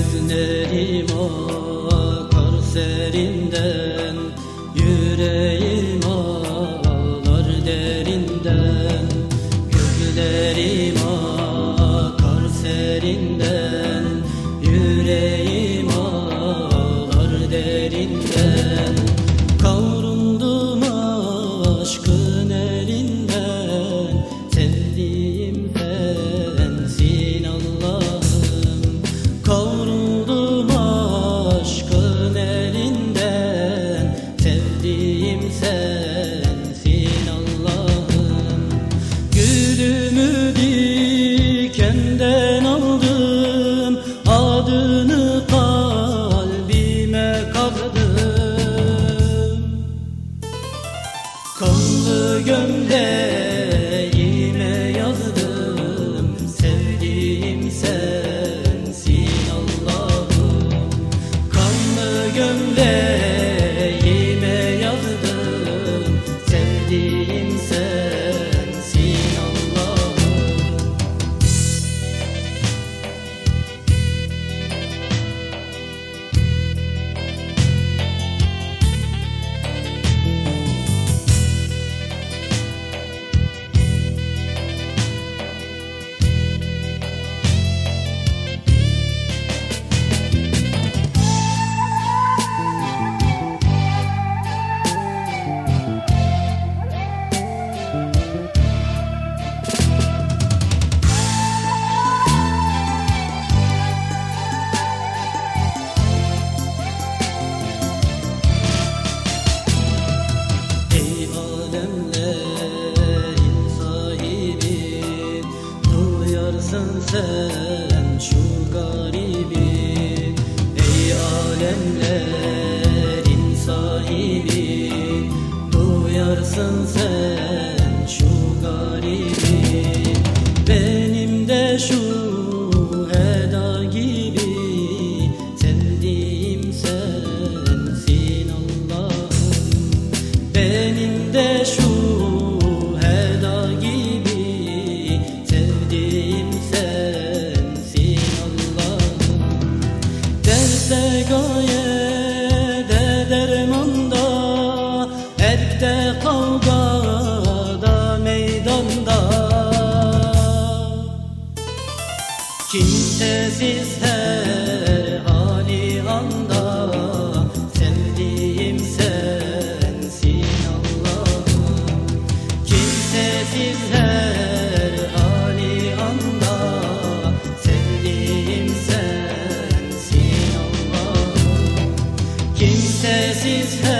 Gözlerim akar serinden Yüreğim ağlar derinden. Gözlerim akar Kanlı Duyarsın sen şu garibi Ey alemlerin sahibi. Duyarsın sen Kimsesiz her hali anda Sevdiğim sensin Allah'ım. Kimsesiz her hali anda Sevdiğim sensin Allah'ım. Kimsesiz her